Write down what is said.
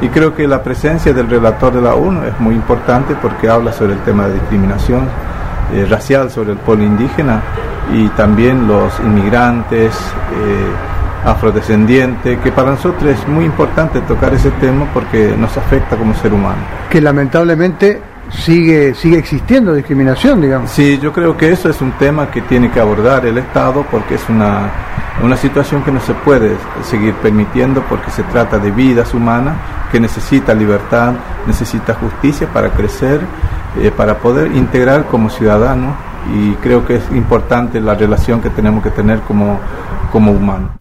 Y creo que la presencia del relator de la ONU es muy importante porque habla sobre el tema de discriminación eh, racial sobre el pueblo indígena y también los inmigrantes. Eh, afrodescendiente, que para nosotros es muy importante tocar ese tema porque nos afecta como ser humano. Que lamentablemente sigue sigue existiendo discriminación, digamos. Sí, yo creo que eso es un tema que tiene que abordar el Estado porque es una, una situación que no se puede seguir permitiendo porque se trata de vidas humanas que necesita libertad, necesita justicia para crecer, eh, para poder integrar como ciudadano y creo que es importante la relación que tenemos que tener como, como humanos.